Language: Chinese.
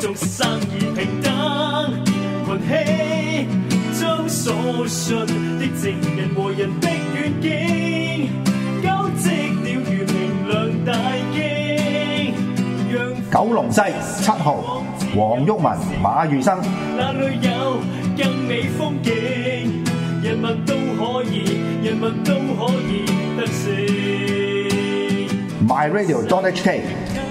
做生意平等运气将所信的证人和人的软件交织了如明亮大惊九龙西七号黄郁文马宇生那里有更美风景人物都可以人物都可以得性 my radio d o t h k